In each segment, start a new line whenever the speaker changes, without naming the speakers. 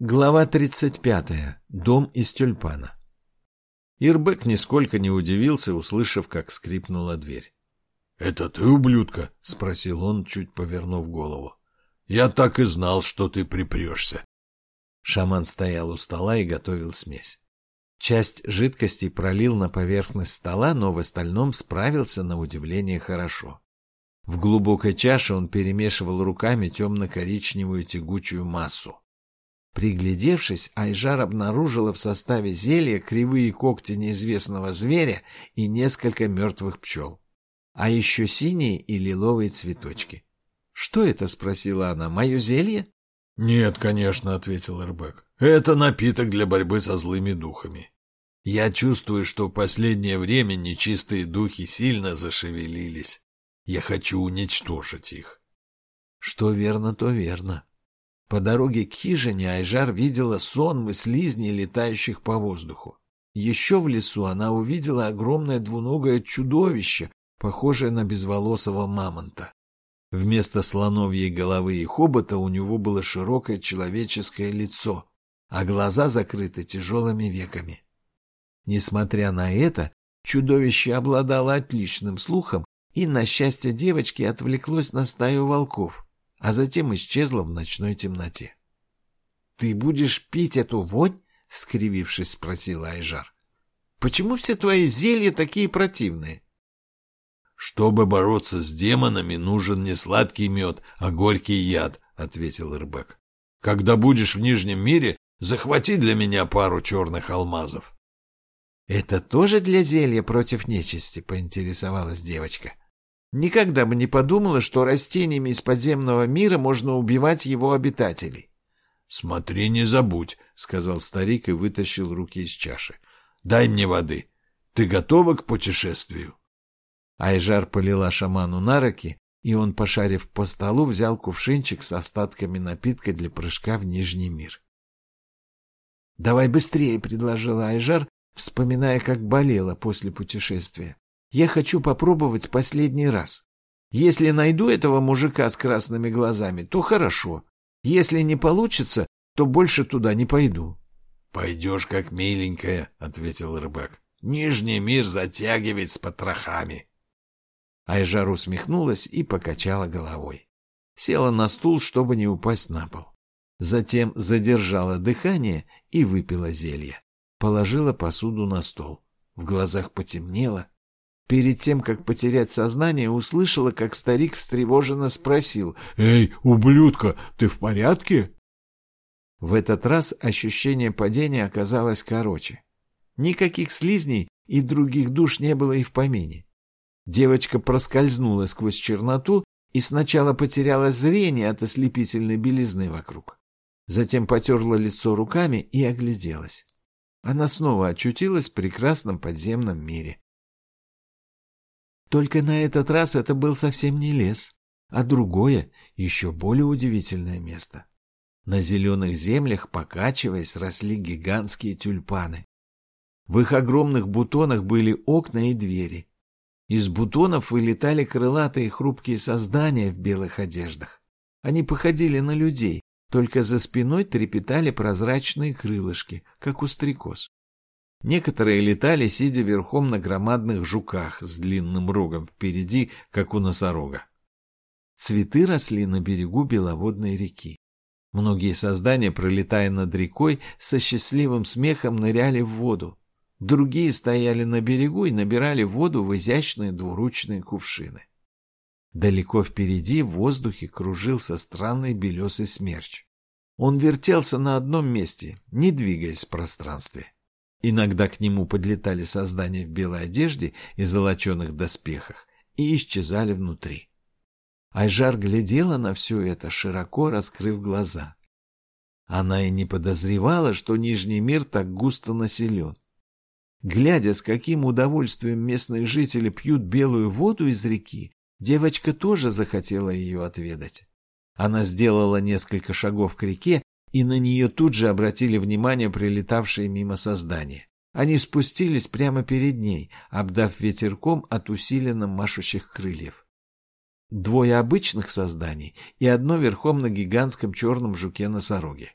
Глава 35. Дом из тюльпана. Ирбек нисколько не удивился, услышав, как скрипнула дверь.
— Это ты, ублюдка? — спросил он, чуть повернув голову. — Я так и знал, что ты припрешься.
Шаман стоял у стола и готовил смесь. Часть жидкости пролил на поверхность стола, но в остальном справился на удивление хорошо. В глубокой чаше он перемешивал руками темно-коричневую тягучую массу. Приглядевшись, Айжар обнаружила в составе зелья кривые когти неизвестного зверя и несколько мертвых пчел. А еще синие и лиловые цветочки. «Что это?» — спросила она. «Мое зелье?»
«Нет, конечно», — ответил Эрбек. «Это напиток для борьбы со злыми духами. Я чувствую, что в последнее время нечистые духи сильно зашевелились. Я хочу уничтожить их».
«Что верно, то верно», по дороге к хижине Айжар видела сонмы слизней, летающих по воздуху. Еще в лесу она увидела огромное двуногое чудовище, похожее на безволосого мамонта. Вместо слоновьей головы и хобота у него было широкое человеческое лицо, а глаза закрыты тяжелыми веками. Несмотря на это, чудовище обладало отличным слухом и, на счастье девочки, отвлеклось на стаю волков а затем исчезла в ночной темноте. — Ты будешь пить эту вонь? — скривившись, спросила Айжар. — Почему все твои зелья такие противные?
— Чтобы бороться с демонами, нужен не сладкий мед, а горький яд, — ответил Ирбек. — Когда будешь в Нижнем мире, захвати для меня пару черных алмазов.
— Это тоже для зелья против нечисти? — поинтересовалась девочка. — Никогда бы не подумала, что растениями из подземного мира можно убивать его обитателей.
— Смотри, не забудь, — сказал старик и вытащил руки из чаши. — Дай мне воды. Ты готова к путешествию?
Айжар полила шаману на руки, и он, пошарив по столу, взял кувшинчик с остатками напитка для прыжка в Нижний мир. — Давай быстрее, — предложила Айжар, вспоминая, как болела после путешествия. Я хочу попробовать последний раз. Если найду этого мужика с красными глазами, то хорошо. Если не получится, то больше туда не пойду.
— Пойдешь как миленькая, — ответил рыбак. — Нижний мир затягивает с потрохами.
Айжар усмехнулась и покачала головой. Села на стул, чтобы не упасть на пол. Затем задержала дыхание и выпила зелье. Положила посуду на стол. В глазах потемнело, Перед тем, как потерять сознание, услышала, как старик встревоженно спросил
«Эй, ублюдка, ты в порядке?»
В этот раз ощущение падения оказалось короче. Никаких слизней и других душ не было и в помине. Девочка проскользнула сквозь черноту и сначала потеряла зрение от ослепительной белизны вокруг. Затем потерла лицо руками и огляделась. Она снова очутилась в прекрасном подземном мире. Только на этот раз это был совсем не лес, а другое, еще более удивительное место. На зеленых землях, покачиваясь, росли гигантские тюльпаны. В их огромных бутонах были окна и двери. Из бутонов вылетали крылатые хрупкие создания в белых одеждах. Они походили на людей, только за спиной трепетали прозрачные крылышки, как у стрекоз. Некоторые летали, сидя верхом на громадных жуках с длинным рогом впереди, как у носорога. Цветы росли на берегу беловодной реки. Многие создания, пролетая над рекой, со счастливым смехом ныряли в воду. Другие стояли на берегу и набирали воду в изящные двуручные кувшины. Далеко впереди в воздухе кружился странный белесый смерч. Он вертелся на одном месте, не двигаясь в пространстве. Иногда к нему подлетали создания в белой одежде и золоченых доспехах и исчезали внутри. Айжар глядела на все это, широко раскрыв глаза. Она и не подозревала, что Нижний мир так густо населен. Глядя, с каким удовольствием местные жители пьют белую воду из реки, девочка тоже захотела ее отведать. Она сделала несколько шагов к реке и на нее тут же обратили внимание прилетавшие мимо создания. Они спустились прямо перед ней, обдав ветерком от усиленно машущих крыльев. Двое обычных созданий и одно верхом на гигантском черном жуке-носороге.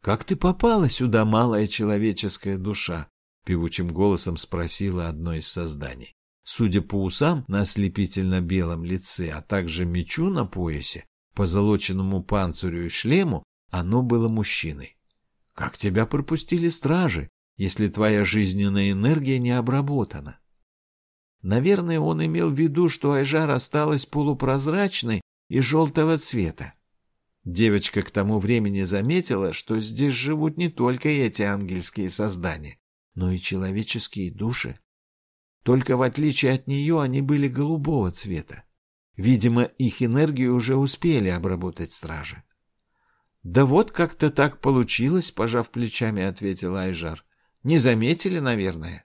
«Как ты попала сюда, малая человеческая душа?» — певучим голосом спросила одно из созданий. Судя по усам на ослепительно-белом лице, а также мечу на поясе, позолоченному панцирю и шлему, оно было мужчиной. «Как тебя пропустили стражи, если твоя жизненная энергия не обработана?» Наверное, он имел в виду, что Айжар осталась полупрозрачной и желтого цвета. Девочка к тому времени заметила, что здесь живут не только эти ангельские создания, но и человеческие души. Только в отличие от нее они были голубого цвета. Видимо, их энергию уже успели обработать стражи. «Да вот как-то так получилось», — пожав плечами, ответил Айжар. «Не заметили, наверное?»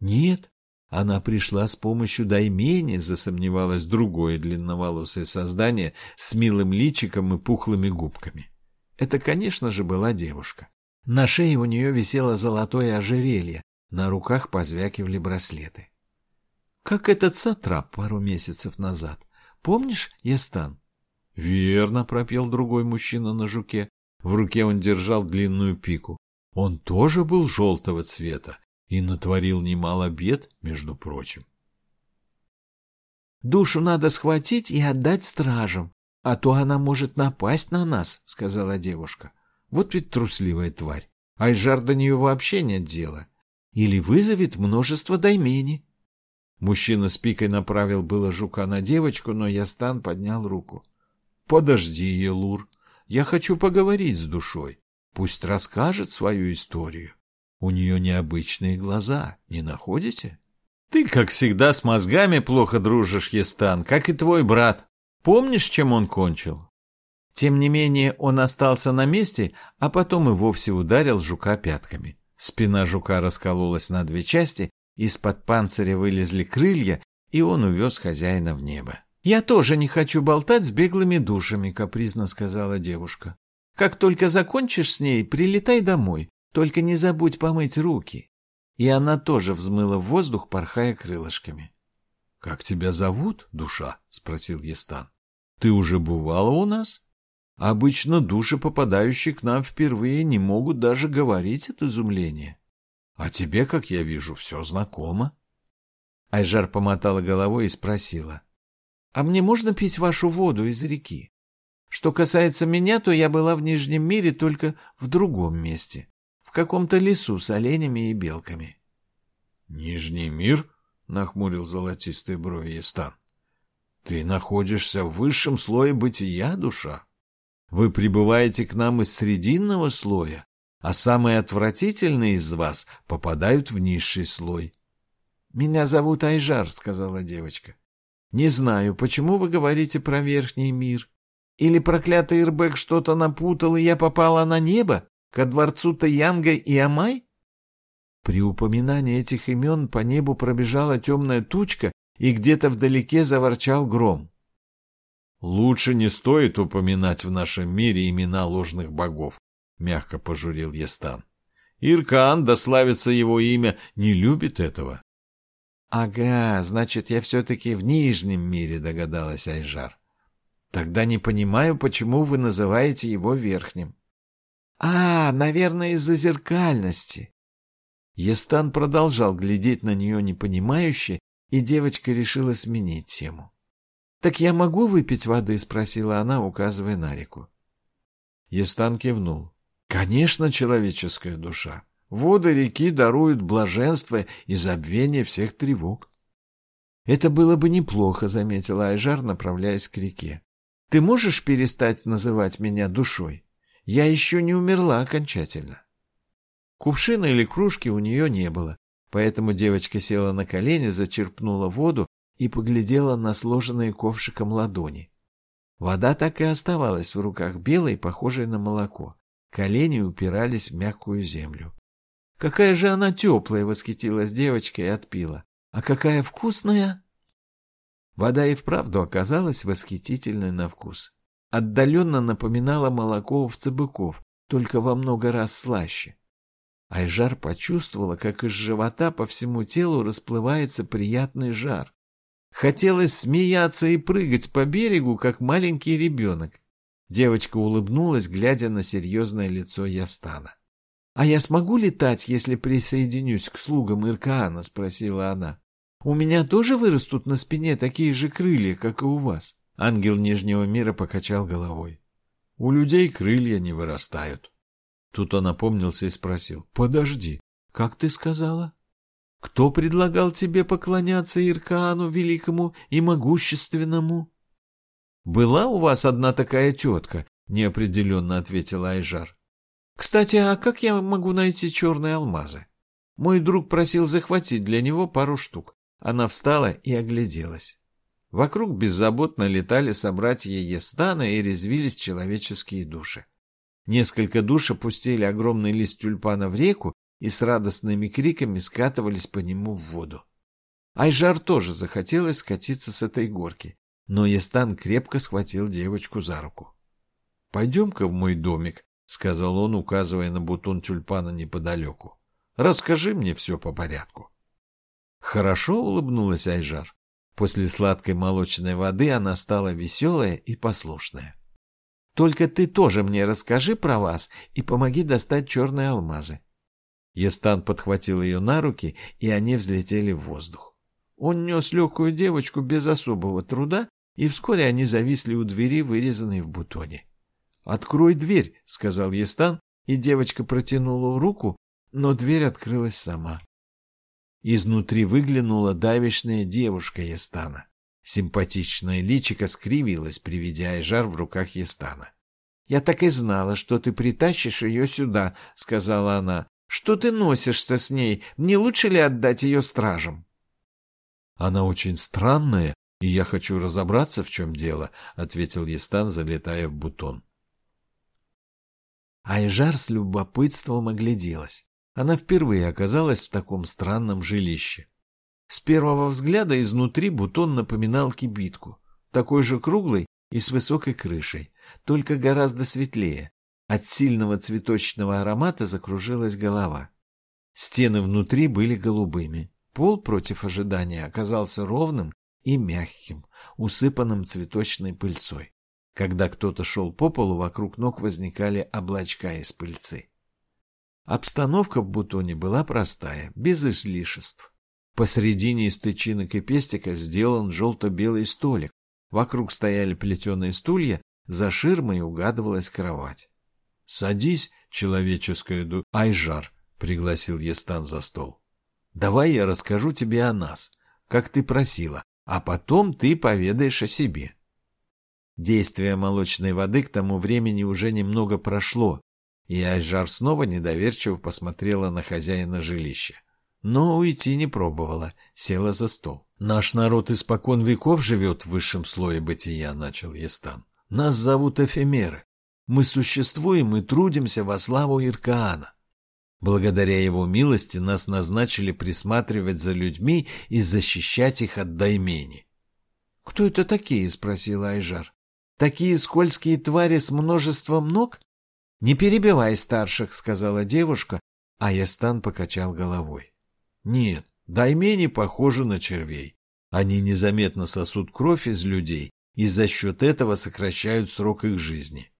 «Нет, она пришла с помощью даймени, засомневалось другое длинноволосое создание с милым личиком и пухлыми губками. Это, конечно же, была девушка. На шее у нее висело золотое ожерелье, на руках позвякивали браслеты. Как этот сатрап пару месяцев назад. Помнишь, Естан? Верно, пропел другой мужчина на жуке. В руке он держал длинную пику. Он тоже был желтого цвета и натворил немало бед, между прочим. «Душу надо схватить и отдать стражам, а то она может напасть на нас», — сказала девушка. «Вот ведь трусливая тварь. Айжар до нее вообще нет дела. Или вызовет множество даймени». Мужчина с пикой направил было жука на девочку, но Ястан поднял руку. «Подожди, Елур, я хочу поговорить с душой. Пусть расскажет свою историю». У нее необычные глаза, не находите? Ты, как всегда, с мозгами плохо дружишь, Естан, как и твой брат. Помнишь, чем он кончил? Тем не менее, он остался на месте, а потом и вовсе ударил жука пятками. Спина жука раскололась на две части, из-под панциря вылезли крылья, и он увез хозяина в небо. «Я тоже не хочу болтать с беглыми душами», — капризно сказала девушка. «Как только закончишь с ней, прилетай домой. Только не забудь помыть руки. И она тоже взмыла в воздух, порхая крылышками. — Как тебя зовут, душа? — спросил Естан. — Ты уже бывала у нас? Обычно души, попадающие к нам впервые, не могут даже говорить от изумления. А тебе, как я вижу, все знакомо. Айжар помотала головой и спросила. — А мне можно пить вашу воду из реки? Что касается меня, то я была в Нижнем мире только в другом месте в каком-то лесу с оленями и белками. — Нижний мир? — нахмурил золотистые брови Естан. — Ты находишься в высшем слое бытия, душа. Вы прибываете к нам из срединного слоя, а самые отвратительные из вас попадают в низший слой. — Меня зовут Айжар, — сказала девочка. — Не знаю, почему вы говорите про верхний мир. Или проклятый Ирбек что-то напутал, и я попала на небо? Ко дворцу Таянга и Амай? При упоминании этих имен по небу пробежала темная тучка, и где-то вдалеке заворчал гром. «Лучше не стоит упоминать в нашем мире имена ложных богов», — мягко пожурил Естан. «Иркан, да славится его имя, не любит этого». «Ага, значит, я все-таки в Нижнем мире», — догадалась Айжар. «Тогда не понимаю, почему вы называете его Верхним». А, наверное, из-за зеркальности. Естан продолжал глядеть на нее непонимающе, и девочка решила сменить тему. «Так я могу выпить воды?» — спросила она, указывая на реку. Естан кивнул. «Конечно, человеческая душа. Воды реки даруют блаженство и забвение всех тревог». «Это было бы неплохо», — заметила Айжар, направляясь к реке. «Ты можешь перестать называть меня душой?» Я еще не умерла окончательно. Кувшина или кружки у нее не было, поэтому девочка села на колени, зачерпнула воду и поглядела на сложенные ковшиком ладони. Вода так и оставалась в руках белой, похожей на молоко. Колени упирались в мягкую землю. «Какая же она теплая!» — восхитилась девочка и отпила. «А какая вкусная!» Вода и вправду оказалась восхитительной на вкус отдаленно напоминало молоко овцебыков, только во много раз слаще. Айжар почувствовала, как из живота по всему телу расплывается приятный жар. Хотелось смеяться и прыгать по берегу, как маленький ребенок. Девочка улыбнулась, глядя на серьезное лицо Ястана. — А я смогу летать, если присоединюсь к слугам Иркаана? — спросила она. — У меня тоже вырастут на спине такие же крылья, как и у вас? Ангел Нижнего мира покачал головой. — У людей крылья не вырастают. Тут он опомнился и спросил. — Подожди, как ты сказала? — Кто предлагал тебе поклоняться Иркаану великому и могущественному? — Была у вас одна такая тетка, — неопределенно ответила Айжар. — Кстати, а как я могу найти черные алмазы? Мой друг просил захватить для него пару штук. Она встала и огляделась. Вокруг беззаботно летали собратья Естана и резвились человеческие души. Несколько душ опустили огромный лист тюльпана в реку и с радостными криками скатывались по нему в воду. Айжар тоже захотелось скатиться с этой горки, но Естан крепко схватил девочку за руку. — Пойдем-ка в мой домик, — сказал он, указывая на бутон тюльпана неподалеку. — Расскажи мне все по порядку. Хорошо улыбнулась Айжар. После сладкой молочной воды она стала веселая и послушная. Только ты тоже мне расскажи про вас и помоги достать черные алмазы. Естан подхватил ее на руки, и они взлетели в воздух. Он нес легкую девочку без особого труда и вскоре они зависли у двери, вырезанной в бутоне. «Открой дверь», — сказал Естан, и девочка протянула руку, но дверь открылась сама. Изнутри выглянула давишная девушка Естана. Симпатичное личико скривилось, приведя жар в руках Естана. «Я так и знала, что ты притащишь ее сюда», — сказала она. «Что ты носишься с ней? Не лучше ли отдать ее стражам?» «Она очень странная «И я хочу разобраться, в чем дело», — ответил Естан, залетая в бутон. Айжар с любопытством огляделась. Она впервые оказалась в таком странном жилище. С первого взгляда изнутри бутон напоминал кибитку, такой же круглый и с высокой крышей, только гораздо светлее. От сильного цветочного аромата закружилась голова. Стены внутри были голубыми. Пол против ожидания оказался ровным и мягким, усыпанным цветочной пыльцой. Когда кто-то шел по полу, вокруг ног возникали облачка из пыльцы. Обстановка в бутоне была простая, без излишеств. Посредине из тычинок и пестика сделан желто-белый столик. Вокруг стояли плетеные стулья, за ширмой угадывалась кровать. — Садись, человеческая ду... — Айжар, — пригласил Естан за стол. — Давай я расскажу тебе о нас, как ты просила, а потом ты поведаешь о себе. Действие молочной воды к тому времени уже немного прошло, и Айжар снова недоверчиво посмотрела на хозяина жилища. Но уйти не пробовала, села за стол. «Наш народ испокон веков живет в высшем слое бытия», — начал Естан. «Нас зовут эфемеры. Мы существуем и трудимся во славу Иркаана. Благодаря его милости нас назначили присматривать за людьми и защищать их от даймени. — Кто это такие? — спросил Айжар. — Такие скользкие твари с множеством ног? — Не перебивай старших, — сказала девушка, а Ястан покачал головой. — Нет, даймени похожи на червей. Они незаметно сосут кровь из людей и за счет этого сокращают срок их жизни.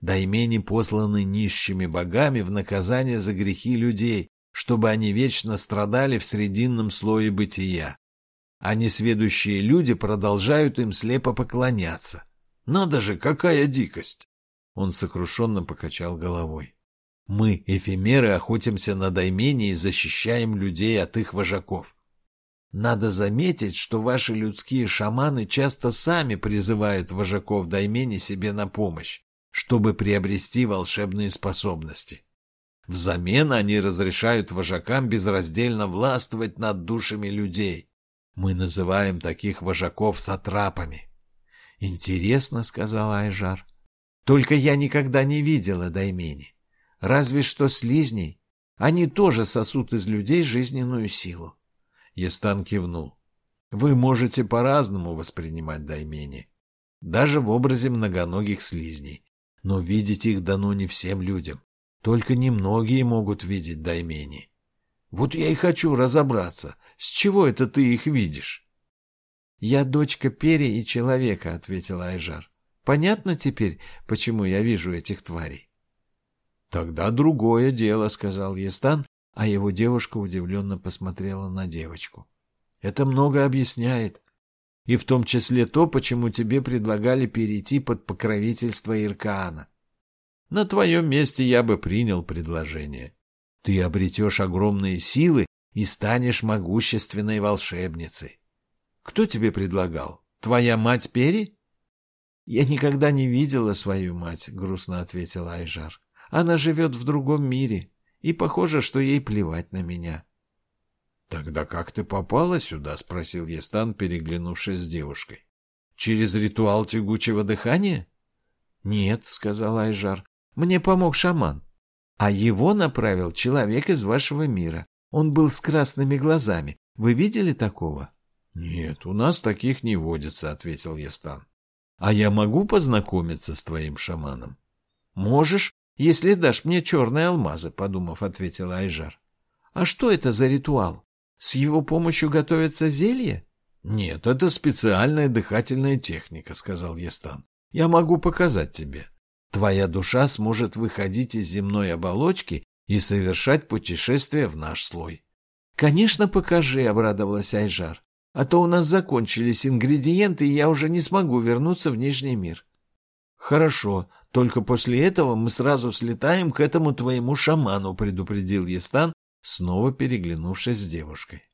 Даймени посланы нищими богами в наказание за грехи людей, чтобы они вечно страдали в срединном слое бытия. А несведущие люди продолжают им слепо поклоняться. Надо же, какая дикость! Он сокрушенно покачал головой. Мы, эфемеры, охотимся на даймени и защищаем людей от их вожаков. Надо заметить, что ваши людские шаманы часто сами призывают вожаков даймени себе на помощь чтобы приобрести волшебные способности. Взамен они разрешают вожакам безраздельно властвовать над душами людей. Мы называем таких вожаков сатрапами. Интересно, сказал Айжар. Только я никогда не видела даймени. Разве что слизней. Они тоже сосут из людей жизненную силу. Естан кивнул. Вы можете по-разному воспринимать даймени. Даже в образе многоногих слизней но видеть их дано не всем людям. Только немногие могут видеть даймени. Вот я и хочу разобраться, с чего это ты их видишь? — Я дочка Пери и человека, — ответила Айжар. — Понятно теперь, почему я вижу этих тварей? Тогда другое дело, сказал Естан, а его девушка удивленно посмотрела на девочку. Это много объясняет. И в том числе то, почему тебе предлагали перейти под покровительство Иркаана. На твоем месте я бы принял предложение. Ты обретешь огромные силы и станешь могущественной волшебницей. Кто тебе предлагал? Твоя мать Пери? Я никогда не видела свою мать, грустно ответила Айжар. Она живет в другом мире, и похоже, что ей плевать на меня. Тогда как ты попала сюда? спросил Естан, переглянувшись с девушкой. Через ритуал тягучего дыхания? Нет, сказала Айжар. Мне помог шаман. А его направил человек из вашего мира. Он был с красными глазами. Вы видели такого? Нет, у нас таких не водится, ответил Естан. А я могу познакомиться с твоим шаманом? Можешь, если дашь мне черные алмазы, подумав, ответила Айжар. А что это за ритуал? С его помощью готовятся зелья? Нет, это специальная дыхательная техника, сказал Естан. Я могу показать тебе. Твоя душа сможет выходить из земной оболочки и совершать путешествие в наш слой. Конечно, покажи, обрадовалась Айжар. А то у нас закончились ингредиенты, и я уже не смогу вернуться в Нижний мир. Хорошо, только после этого мы сразу слетаем к этому твоему шаману, предупредил Естан, снова переглянувшись с девушкой.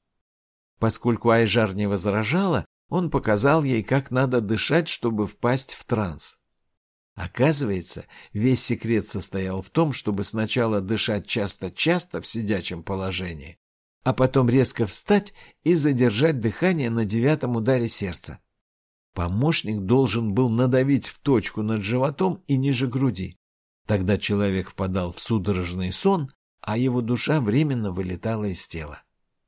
Поскольку Айжар не возражала, он показал ей, как надо дышать, чтобы впасть в транс. Оказывается, весь секрет состоял в том, чтобы сначала дышать часто-часто в сидячем положении, а потом резко встать и задержать дыхание на девятом ударе сердца. Помощник должен был надавить в точку над животом и ниже груди. Тогда человек впадал в судорожный сон, а его душа временно вылетала из тела.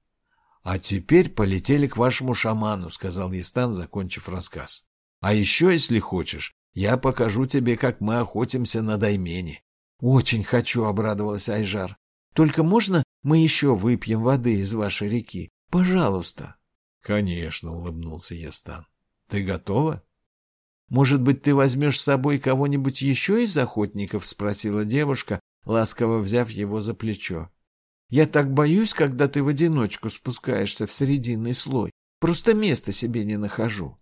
— А теперь полетели к вашему шаману, — сказал Естан, закончив рассказ. — А еще, если хочешь, я покажу тебе, как мы охотимся на даймене. — Очень хочу, — обрадовалась Айжар. — Только можно мы еще выпьем воды из вашей реки? Пожалуйста. — Конечно, — улыбнулся Естан. — Ты готова? — Может быть, ты возьмешь с собой кого-нибудь еще из охотников? — спросила девушка, ласково взяв его за плечо. — Я так боюсь, когда ты в одиночку спускаешься в срединный слой. Просто места себе не нахожу.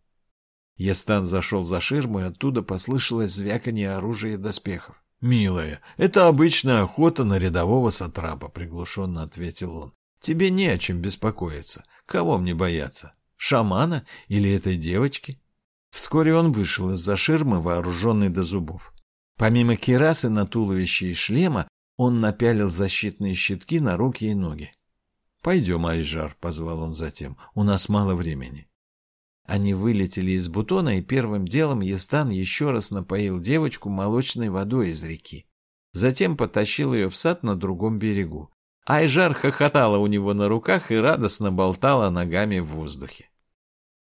Естан зашел за ширму, и оттуда послышалось звяканье оружия и доспехов. — Милая, это обычная охота на рядового сатрапа, — приглушенно ответил он. — Тебе не о чем беспокоиться. Кого мне бояться? Шамана или этой девочки? Вскоре он вышел из-за ширмы, вооруженный до зубов. Помимо кирасы на туловище и шлема, он напялил защитные щитки на руки и ноги. — Пойдем, Айжар, — позвал он затем, — у нас мало времени. Они вылетели из бутона, и первым делом Естан еще раз напоил девочку молочной водой из реки. Затем потащил ее в сад на другом берегу. Айжар хохотала у него на руках и радостно болтала ногами в воздухе.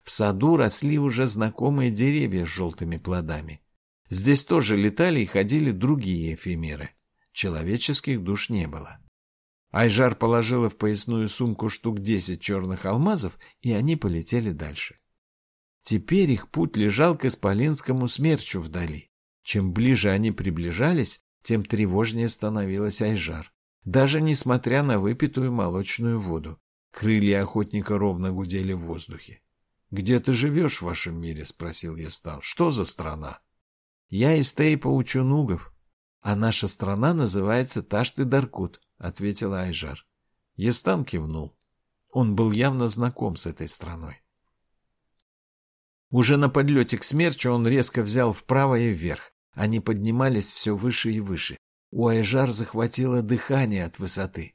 В саду росли уже знакомые деревья с желтыми плодами. Здесь тоже летали и ходили другие эфемеры. Человеческих душ не было. Айжар положила в поясную сумку штук десять черных алмазов, и они полетели дальше. Теперь их путь лежал к Исполинскому смерчу вдали. Чем ближе они приближались, тем тревожнее становилась Айжар. Даже несмотря на выпитую молочную воду, крылья охотника ровно гудели в воздухе. — Где ты живешь в вашем мире? — спросил я стал. — Что за страна? — Я из Тейпа Учунугов, а наша страна называется Ташты-Даркут, — ответила Айжар. Естан кивнул. Он был явно знаком с этой страной. Уже на подлете к смерчу он резко взял вправо и вверх. Они поднимались все выше и выше. У Айжар захватило дыхание от высоты.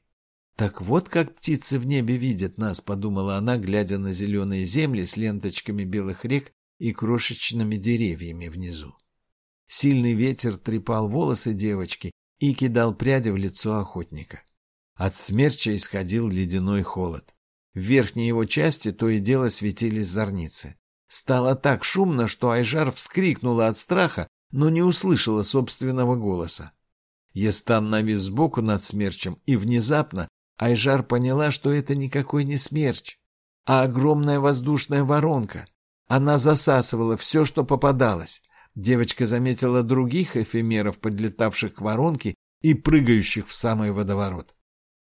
«Так вот как птицы в небе видят нас», — подумала она, глядя на зеленые земли с ленточками белых рек и крошечными деревьями внизу. Сильный ветер трепал волосы девочки и кидал пряди в лицо охотника. От смерча исходил ледяной холод. В верхней его части то и дело светились зорницы. Стало так шумно, что Айжар вскрикнула от страха, но не услышала собственного голоса. Естан навис сбоку над смерчем, и внезапно Айжар поняла, что это никакой не смерч, а огромная воздушная воронка. Она засасывала все, что попадалось. девочка заметила других эфемеров, подлетавших к воронке и прыгающих в самый водоворот.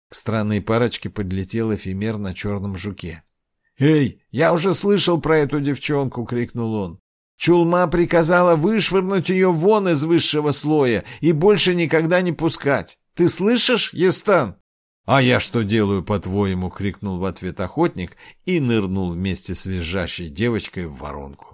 К странной парочке подлетел эфемер на черном жуке. «Эй, я уже слышал про эту девчонку!» — крикнул он. «Чулма приказала вышвырнуть ее вон из высшего слоя и больше никогда не пускать. Ты слышишь, Естан?» «А я что делаю, по-твоему?» — крикнул в ответ охотник и нырнул вместе с визжащей девочкой в воронку.